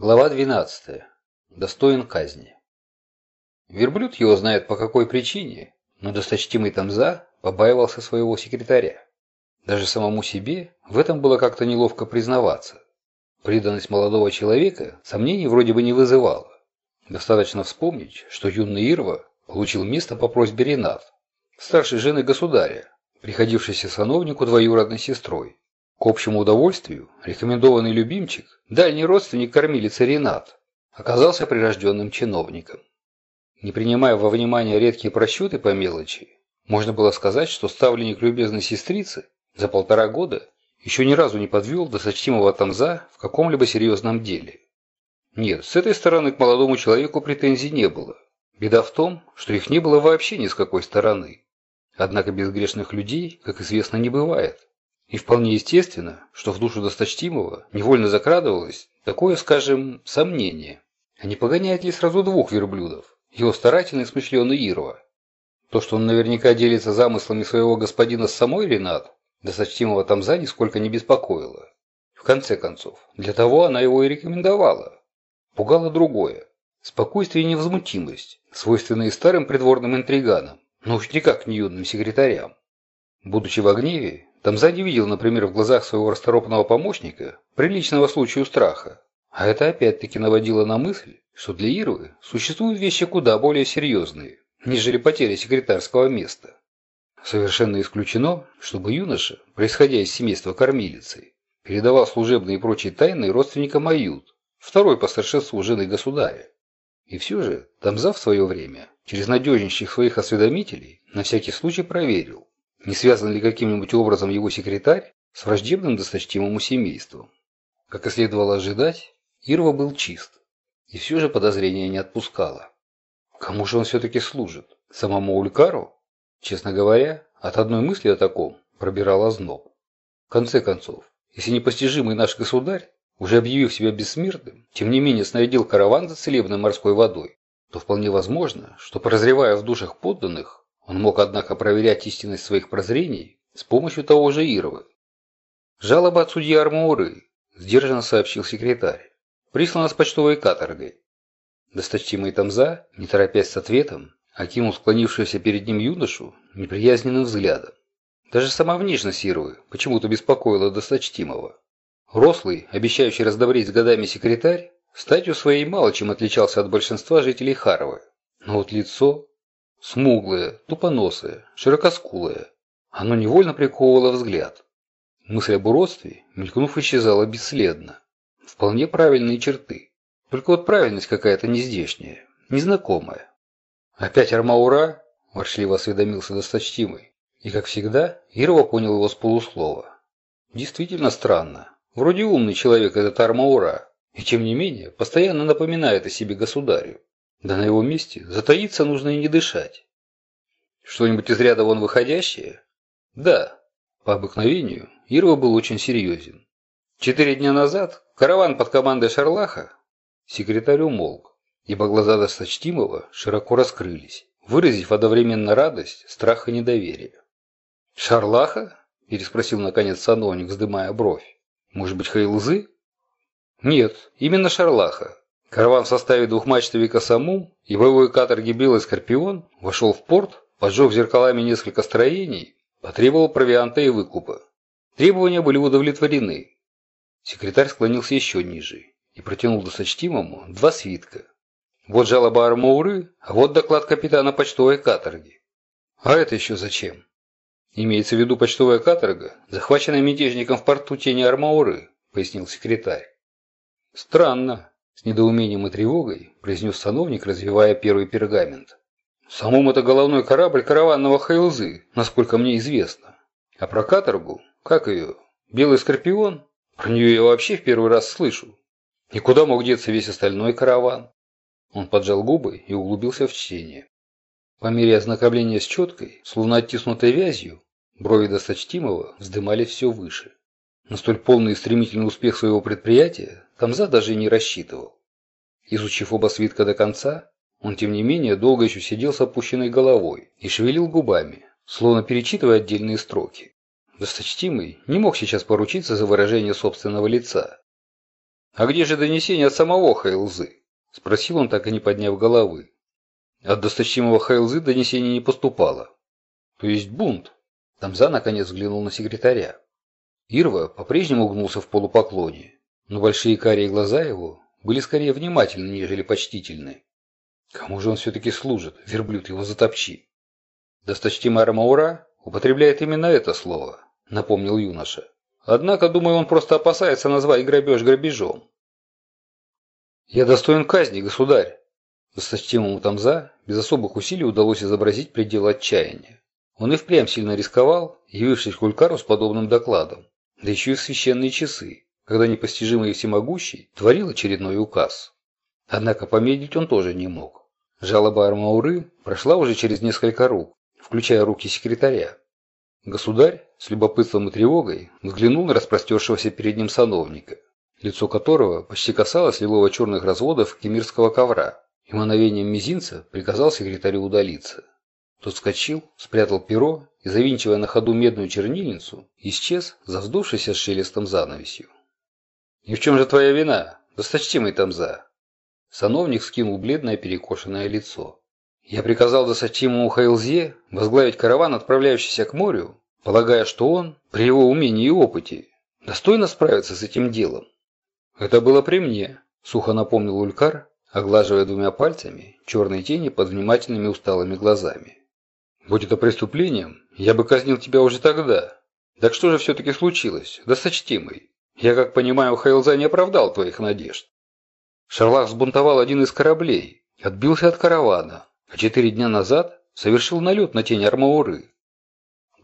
Глава 12. Достоин казни. Верблюд его знает по какой причине, но досточтимый Тамза побаивался своего секретаря. Даже самому себе в этом было как-то неловко признаваться. Преданность молодого человека сомнений вроде бы не вызывала. Достаточно вспомнить, что юный Ирва получил место по просьбе Ренат, старшей жены государя, приходившейся сановнику двоюродной сестрой. К общему удовольствию рекомендованный любимчик, дальний родственник кормилицы Ренат, оказался прирожденным чиновником. Не принимая во внимание редкие просчеты по мелочи, можно было сказать, что ставленник любезной сестрицы за полтора года еще ни разу не подвел досточтимого Тамза в каком-либо серьезном деле. Нет, с этой стороны к молодому человеку претензий не было. Беда в том, что их не было вообще ни с какой стороны. Однако безгрешных людей, как известно, не бывает. И вполне естественно, что в душу досточтимого невольно закрадывалось такое, скажем, сомнение. А не погоняет ли сразу двух верблюдов? Его старательный смышленый Ирва. То, что он наверняка делится замыслами своего господина с самой Ренат, досточтимого Тамза нисколько не беспокоило. В конце концов, для того она его и рекомендовала. Пугало другое. Спокойствие и невозмутимость, свойственные старым придворным интриганам, но уж никак не юным секретарям. Будучи в гневе, Тамза не видел, например, в глазах своего расторопного помощника приличного случая страха. А это опять-таки наводило на мысль, что для Ирвы существуют вещи куда более серьезные, нежели потеря секретарского места. Совершенно исключено, чтобы юноша, происходя из семейства кормилицы, передавал служебные и прочие тайны родственникам Ают, второй по старшинству жены государя. И все же Тамза в свое время, через надежнейших своих осведомителей, на всякий случай проверил, не связан ли каким-нибудь образом его секретарь с враждебным досточтимому семейством? Как и следовало ожидать, Ирва был чист. И все же подозрение не отпускало. Кому же он все-таки служит? Самому Улькару? Честно говоря, от одной мысли о таком пробирал озноб. В конце концов, если непостижимый наш государь, уже объявив себя бессмертным, тем не менее снарядил караван за целебной морской водой, то вполне возможно, что, прозревая в душах подданных, он мог, однако, проверять истинность своих прозрений с помощью того же Ирвы. «Жалоба от судьи Армауры», – сдержанно сообщил секретарь. «Прислана с почтовой каторгой». Досточтимый Тамза, не торопясь с ответом, окинул склонившегося перед ним юношу неприязненным взглядом. Даже сама внешность Ирвы почему-то беспокоила досточтимого. Рослый, обещающий раздобрить с годами секретарь, статью своей мало чем отличался от большинства жителей Харвы. Но вот лицо, Смуглое, тупоносое, широкоскулое. Оно невольно приковывало взгляд. Мысль об уродстве, мелькнув, исчезала бесследно. Вполне правильные черты. Только вот правильность какая-то нездешняя, незнакомая. «Опять Армаура?» – воршливо осведомился досточтимый. И, как всегда, Ирва понял его с полуслова. Действительно странно. Вроде умный человек этот Армаура, и тем не менее постоянно напоминает о себе государю. Да на его месте затаиться нужно и не дышать. Что-нибудь из ряда вон выходящее? Да. По обыкновению Ирва был очень серьезен. Четыре дня назад караван под командой Шарлаха секретарь умолк, ибо глаза досточтимого широко раскрылись, выразив одновременно радость, страх и недоверие. «Шарлаха?» – переспросил наконец сановник, вздымая бровь. «Может быть, Хейлзы?» «Нет, именно Шарлаха. Караван в составе двухмачтовика «Саму» и боевой каторги «Белый Скорпион» вошел в порт, поджег зеркалами несколько строений, потребовал провианта и выкупа. Требования были удовлетворены. Секретарь склонился еще ниже и протянул досточтимому два свитка. Вот жалоба Армауры, а вот доклад капитана почтовой каторги. А это еще зачем? Имеется в виду почтовая каторга, захваченная мятежником в порту тени Армауры, пояснил секретарь. Странно. С недоумением и тревогой произнес сановник, развивая первый пергамент. Самум это головной корабль караванного Хайлзы, насколько мне известно. А про каторгу, как ее, Белый Скорпион? Про нее я вообще в первый раз слышу. И куда мог деться весь остальной караван? Он поджал губы и углубился в чтение. По мере ознакомления с четкой, словно оттиснутой вязью, брови досточтимого вздымались все выше. На столь полный и стремительный успех своего предприятия Тамза даже не рассчитывал. Изучив оба свитка до конца, он тем не менее долго еще сидел с опущенной головой и шевелил губами, словно перечитывая отдельные строки. Досточтимый не мог сейчас поручиться за выражение собственного лица. «А где же донесение от самого Хейлзы?» – спросил он, так и не подняв головы. От досточтимого Хейлзы донесение не поступало. «То есть бунт?» Тамза наконец взглянул на секретаря. Ирва по-прежнему гнулся в полупоклоне, но большие карие глаза его были скорее внимательны, нежели почтительны. Кому же он все-таки служит? Верблюд его затопчи. Досточтимый Армаура употребляет именно это слово, напомнил юноша. Однако, думаю, он просто опасается назвать грабеж грабежом. «Я достоин казни, государь!» Досточтимому Тамза без особых усилий удалось изобразить предел отчаяния. Он и впрямь сильно рисковал, явившись к Улькару с подобным докладом, да еще и священные часы, когда непостижимый всемогущий творил очередной указ. Однако помедлить он тоже не мог. Жалоба Армауры прошла уже через несколько рук, включая руки секретаря. Государь с любопытством и тревогой взглянул на распростершегося перед ним сановника, лицо которого почти касалось лилово-черных разводов кемирского ковра, и мановением мизинца приказал секретарю удалиться. Тот вскочил, спрятал перо и, завинчивая на ходу медную чернильницу, исчез, завздувшийся с шелестом занавесью. «И в чем же твоя вина, досточтимый Тамза?» Сановник скинул бледное перекошенное лицо. Я приказал досточтимому Хайлзе возглавить караван, отправляющийся к морю, полагая, что он, при его умении и опыте, достойно справится с этим делом. Это было при мне, сухо напомнил Улькар, оглаживая двумя пальцами черные тени под внимательными усталыми глазами. Будь это преступлением, я бы казнил тебя уже тогда. Так что же все-таки случилось, досточтимый? Я, как понимаю, Хайлза не оправдал твоих надежд. Шарлах взбунтовал один из кораблей, отбился от каравана, а четыре дня назад совершил налет на тень Армауры.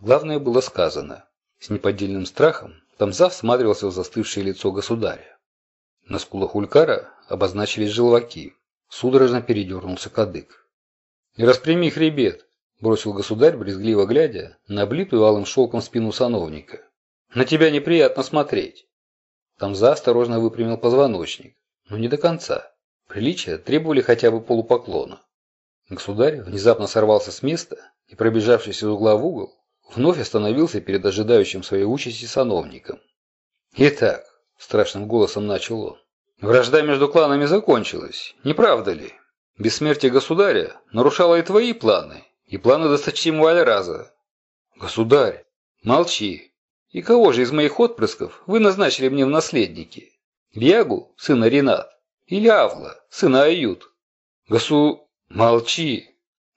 Главное было сказано. С неподдельным страхом Тамза всматривался в застывшее лицо государя. На скулах Улькара обозначились желваки. Судорожно передернулся кадык. «Не распрями хребет!» – бросил государь, брезгливо глядя на облитую алым шелком спину сановника. «На тебя неприятно смотреть!» Тамза осторожно выпрямил позвоночник, но не до конца. Приличия требовали хотя бы полупоклона. Государь внезапно сорвался с места и, пробежавшись из угла в угол, вновь остановился перед ожидающим своей участи сановником. «Итак», – страшным голосом начал он, – «вражда между кланами закончилась, не правда ли? Бессмертие государя нарушало и твои планы, и планы досточтимого Альраза». «Государь, молчи. И кого же из моих отпрысков вы назначили мне в наследники? Бьягу, сына Ренат, или Авла, сына Ают?» «Госу...» Молчи.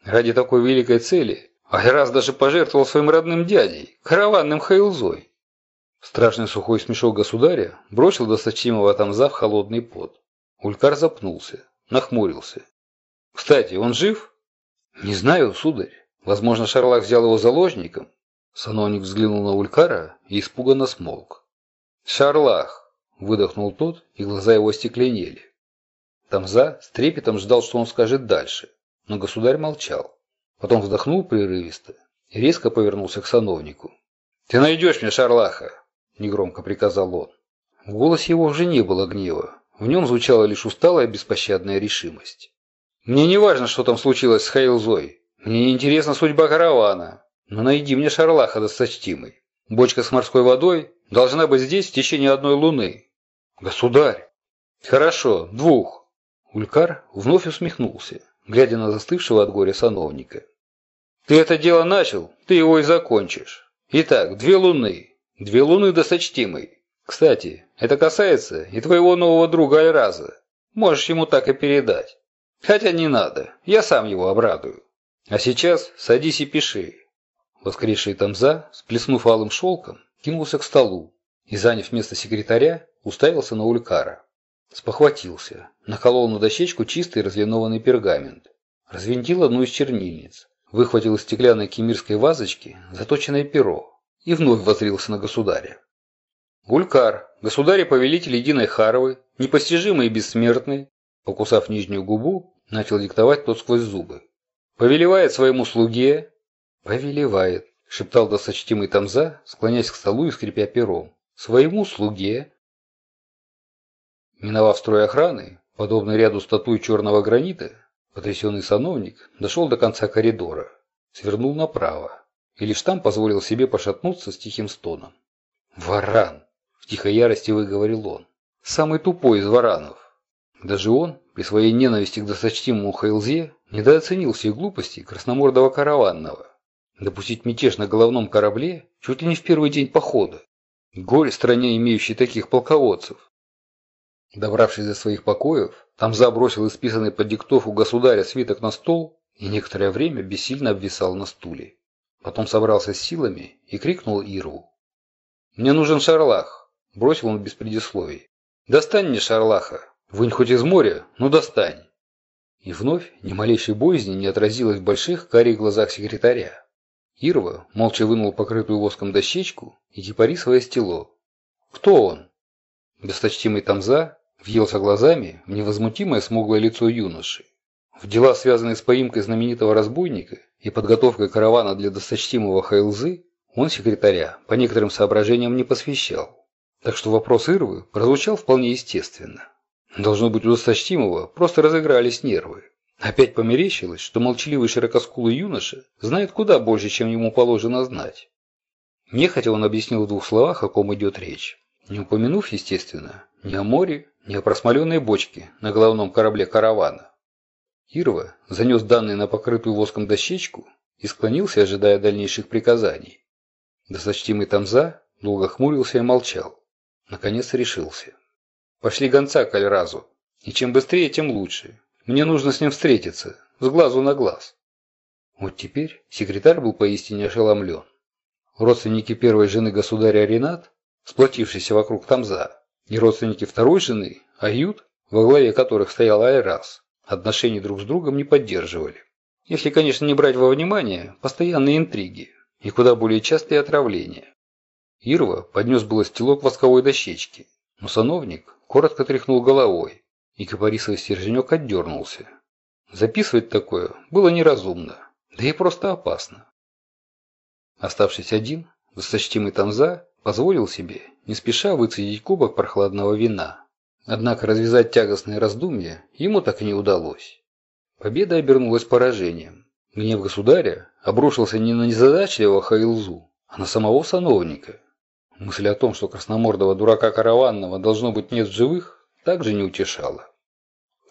Ради такой великой цели Айраз даже пожертвовал своим родным дядей, караванным Хайлзой. Страшный сухой смешок государя бросил досточимого Тамза в холодный пот. Улькар запнулся, нахмурился. «Кстати, он жив?» «Не знаю, сударь. Возможно, Шарлах взял его заложником». Сановник взглянул на Улькара и испуганно смолк. «Шарлах!» – выдохнул тот, и глаза его стекленели. Тамза с трепетом ждал, что он скажет дальше, но государь молчал. Потом вздохнул прерывисто и резко повернулся к сановнику. «Ты найдешь мне Шарлаха!» – негромко приказал он. В голосе его уже не было гнева, в нем звучала лишь усталая беспощадная решимость. «Мне не важно, что там случилось с Хейлзой. Мне не интересна судьба каравана. Но найди мне Шарлаха досточтимый. Бочка с морской водой должна быть здесь в течение одной луны». «Государь!» «Хорошо, двух. Улькар вновь усмехнулся, глядя на застывшего от горя сановника. «Ты это дело начал, ты его и закончишь. Итак, две луны. Две луны досточтимой. Кстати, это касается и твоего нового друга Айраза. Можешь ему так и передать. Хотя не надо, я сам его обрадую. А сейчас садись и пиши». Воскресший Тамза, сплеснув алым шелком, кинулся к столу и, заняв место секретаря, уставился на Улькара. Спохватился. Наколол на дощечку чистый разлинованный пергамент. Развинтил одну из чернильниц. Выхватил из стеклянной кемирской вазочки заточенное перо. И вновь возрился на государя. Гулькар, государь и повелитель единой Харовы, непостижимый и бессмертный, покусав нижнюю губу, начал диктовать тот сквозь зубы. Повелевает своему слуге... Повелевает, шептал досточтимый Тамза, склоняясь к столу и скрипя пером. Своему слуге Миновав строй охраны, подобный ряду статуй черного гранита, потрясенный сановник дошел до конца коридора, свернул направо и лишь там позволил себе пошатнуться с тихим стоном. «Варан!» – в тихой ярости выговорил он. самый тупой из варанов. Даже он, при своей ненависти к досточтимому Хайлзе, недооценил все глупости красномордого караванного. Допустить мятеж на головном корабле чуть ли не в первый день похода. Горе стране, имеющей таких полководцев. Добравшись до своих покоев, там забросил исписанный под диктовку государя свиток на стол и некоторое время бессильно обвисал на стуле. Потом собрался с силами и крикнул Иру. «Мне нужен шарлах!» – бросил он без предисловий. «Достань мне шарлаха! Вынь хоть из моря, но достань!» И вновь ни малейшей боязни не отразилось в больших карих глазах секретаря. Ирва молча вынул покрытую воском дощечку и кипарисовое стело. «Кто он?» Досточтимый Тамза въелся глазами в невозмутимое смуглое лицо юноши. В дела, связанные с поимкой знаменитого разбойника и подготовкой каравана для досточтимого Хайлзы, он секретаря по некоторым соображениям не посвящал. Так что вопрос Ирвы прозвучал вполне естественно. Должно быть, у досточтимого просто разыгрались нервы. Опять померещилось, что молчаливый широкоскулый юноша знает куда больше, чем ему положено знать. Нехотя он объяснил в двух словах, о ком идет речь. Не упомянув, естественно, ни о море, ни о просмоленной бочке на головном корабле каравана. Ирва занес данные на покрытую воском дощечку и склонился, ожидая дальнейших приказаний. Досточтимый Тамза долго хмурился и молчал. Наконец решился. «Пошли гонца к Альразу. И чем быстрее, тем лучше. Мне нужно с ним встретиться, с глазу на глаз». Вот теперь секретарь был поистине ошеломлен. Родственники первой жены государя Ренат, сплотившиеся вокруг Тамза, и родственники второй жены, Ают, во главе которых стоял Айраз, отношений друг с другом не поддерживали. Если, конечно, не брать во внимание постоянные интриги и куда более частые отравления. Ирва поднес было стелок восковой дощечки, но сановник коротко тряхнул головой, и кипарисовый стерженек отдернулся. Записывать такое было неразумно, да и просто опасно. Оставшись один, досточтимый Танза позволил себе не спеша выцедить кубок прохладного вина. Однако развязать тягостные раздумья ему так и не удалось. Победа обернулась поражением. Гнев государя обрушился не на незадачливого Хайлзу, а на самого сановника. Мысль о том, что красномордого дурака караванного должно быть нет в живых, также не утешала.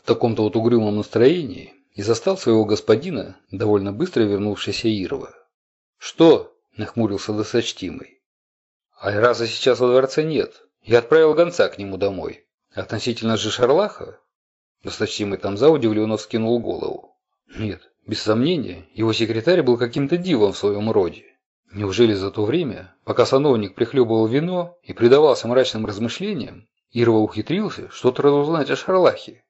В таком-то вот угрюмом настроении и застал своего господина довольно быстро вернувшийся Ирова. «Что?» – нахмурился досочтимый. «Айраза сейчас во дворце нет. Я отправил гонца к нему домой. Относительно же Шарлаха, досточтимый Тамза удивленно вскинул голову. Нет, без сомнения, его секретарь был каким-то дивом в своем роде. Неужели за то время, пока сановник прихлебывал вино и предавался мрачным размышлениям, Ирва ухитрился что-то разузнать о Шарлахе?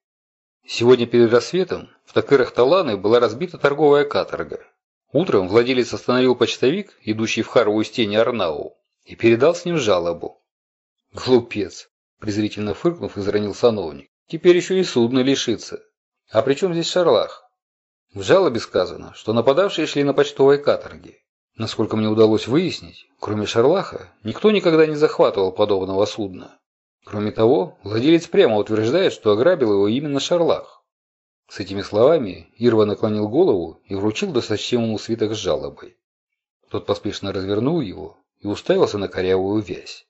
Сегодня перед рассветом в Такырах Таланы была разбита торговая каторга. Утром владелец остановил почтовик, идущий в Харовую стени Арнау, и передал с ним жалобу. Глупец презрительно фыркнув, изранил сановник. Теперь еще и судно лишится. А при здесь Шарлах? В жалобе сказано, что нападавшие шли на почтовой каторге. Насколько мне удалось выяснить, кроме Шарлаха, никто никогда не захватывал подобного судна. Кроме того, владелец прямо утверждает, что ограбил его именно Шарлах. С этими словами Ирва наклонил голову и вручил досточтимому свиток с жалобой. Тот поспешно развернул его и уставился на корявую вязь.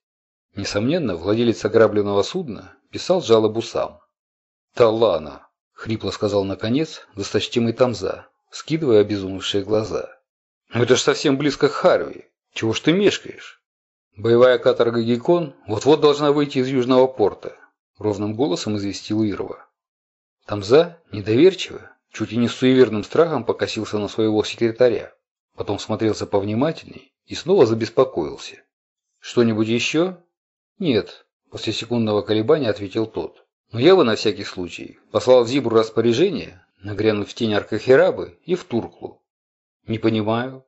Несомненно, владелец ограбленного судна писал жалобу сам. «Талана!» — хрипло сказал наконец досточтимый Тамза, скидывая обезумевшие глаза. «Ну это ж совсем близко к Харви. Чего ж ты мешкаешь?» «Боевая каторга Гекон вот-вот должна выйти из Южного порта», — ровным голосом известил Ирова. Тамза, недоверчиво, чуть и не с суеверным страхом покосился на своего секретаря. Потом смотрелся повнимательней и снова забеспокоился. «Что-нибудь еще?» «Нет», – после секундного колебания ответил тот. «Но я бы на всякий случай послал в Зибру распоряжение нагрянуть в тень Аркахерабы и в Турклу». «Не понимаю».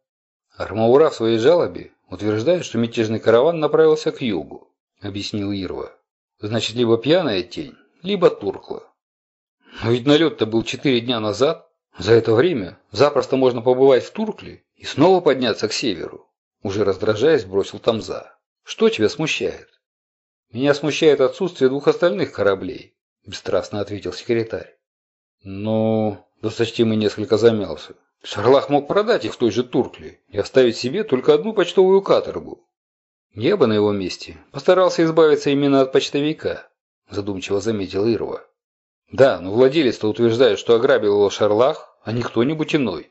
Армаура в своей жалобе утверждает, что мятежный караван направился к югу, объяснил Ирва. Значит, либо пьяная тень, либо Туркла. Но ведь налет-то был четыре дня назад. За это время запросто можно побывать в Туркле и снова подняться к северу. Уже раздражаясь, бросил Тамза. Что тебя смущает? «Меня смущает отсутствие двух остальных кораблей», – бесстрастно ответил секретарь. «Ну...» – досточтимый несколько замялся. «Шарлах мог продать их в той же Туркле и оставить себе только одну почтовую каторгу. Я бы на его месте постарался избавиться именно от почтовика. задумчиво заметил Ирва. Да, но владелец-то утверждает, что ограбил его Шарлах, а не кто-нибудь иной.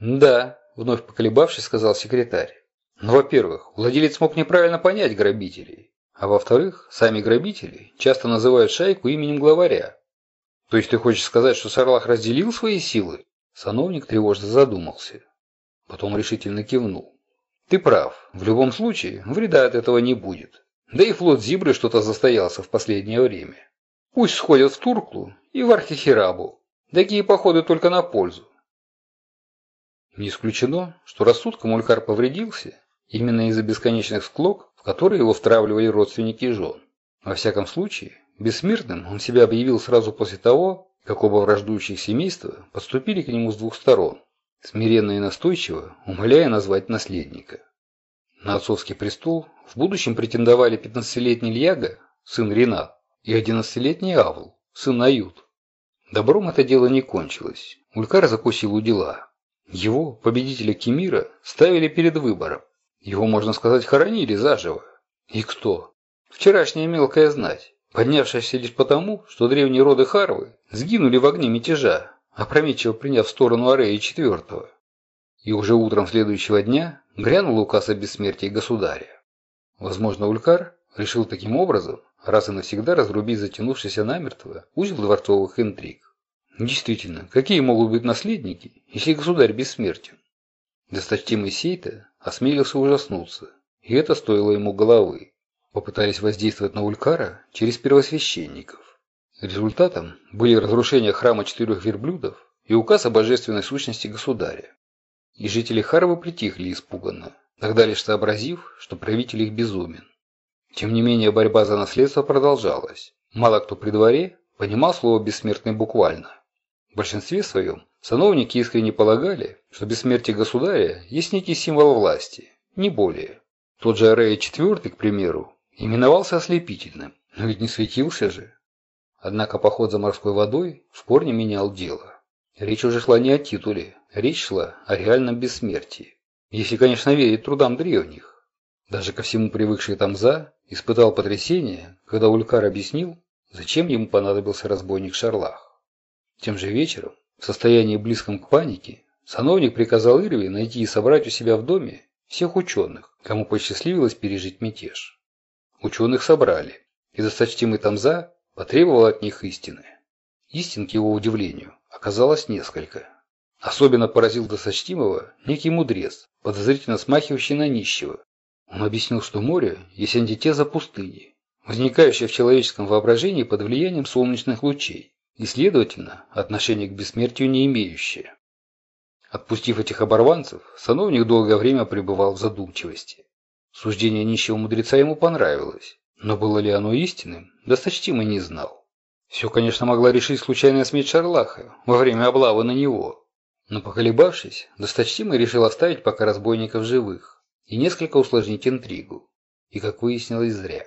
Да, вновь поколебавшись, сказал секретарь. Ну, во-первых, владелец мог неправильно понять грабителей. А во-вторых, сами грабители часто называют шайку именем главаря. То есть ты хочешь сказать, что Шарлах разделил свои силы? Сановник тревожно задумался. Потом решительно кивнул. Ты прав. В любом случае, вреда от этого не будет. Да и флот Зибры что-то застоялся в последнее время. Пусть сходят в Турклу и в Архихирабу. Такие походы только на пользу. Не исключено, что рассудком Улькар повредился именно из-за бесконечных склок, в которые его втравливали родственники жен. Во всяком случае, бессмертным он себя объявил сразу после того, как оба враждующих семейства подступили к нему с двух сторон, смиренно и настойчиво умоляя назвать наследника. На отцовский престол в будущем претендовали 15-летний Льяга, сын Ренат, и 11-летний Авл, сын Ают. Добром это дело не кончилось. Улькар закусил у дела. Его, победителя Кемира, ставили перед выбором. Его, можно сказать, хоронили заживо. И кто? Вчерашняя мелкая знать, поднявшаяся лишь потому, что древние роды Харвы сгинули в огне мятежа, опрометчиво приняв сторону Ареи IV. И уже утром следующего дня грянул указ о бессмертии государя. Возможно, Улькар решил таким образом раз и навсегда разрубить затянувшийся намертво узел дворцовых интриг. Действительно, какие могут быть наследники, если государь бессмертен? Досточтимый Сейта осмелился ужаснуться, и это стоило ему головы. Попытались воздействовать на Улькара через первосвященников. Результатом были разрушения храма четырех верблюдов и указ о божественной сущности государя. И жители Харвы притихли испуганно, тогда лишь сообразив, что правитель их безумен. Тем не менее, борьба за наследство продолжалась. Мало кто при дворе понимал слово «бессмертный» буквально. В большинстве своем сановники искренне полагали, что бессмертие государя есть некий символ власти, не более. Тот же Арея IV, к примеру, именовался ослепительным, но ведь не светился же. Однако поход за морской водой в корне менял дело. Речь уже шла не о титуле, речь шла о реальном бессмертии. Если, конечно, верить трудам древних. Даже ко всему привыкший Тамза испытал потрясение, когда Улькар объяснил, зачем ему понадобился разбойник Шарлах. Тем же вечером, в состоянии близком к панике, сановник приказал Ирве найти и собрать у себя в доме всех ученых, кому посчастливилось пережить мятеж. Ученых собрали, и досточтимый Тамза потребовал от них истины. Истин, к его удивлению, оказалось несколько. Особенно поразил досточтимого некий мудрец, подозрительно смахивающий на нищего. Он объяснил, что море есть антитеза пустыни, возникающая в человеческом воображении под влиянием солнечных лучей, и, следовательно, отношения к бессмертию не имеющее. Отпустив этих оборванцев, сановник долгое время пребывал в задумчивости. Суждение нищего мудреца ему понравилось, но было ли оно истинным, досточтимый не знал. Все, конечно, могла решить случайная смерть Шарлаха во время облавы на него. Но поколебавшись, досточтимый решил оставить пока разбойников живых и несколько усложнить интригу. И, как выяснилось, зря.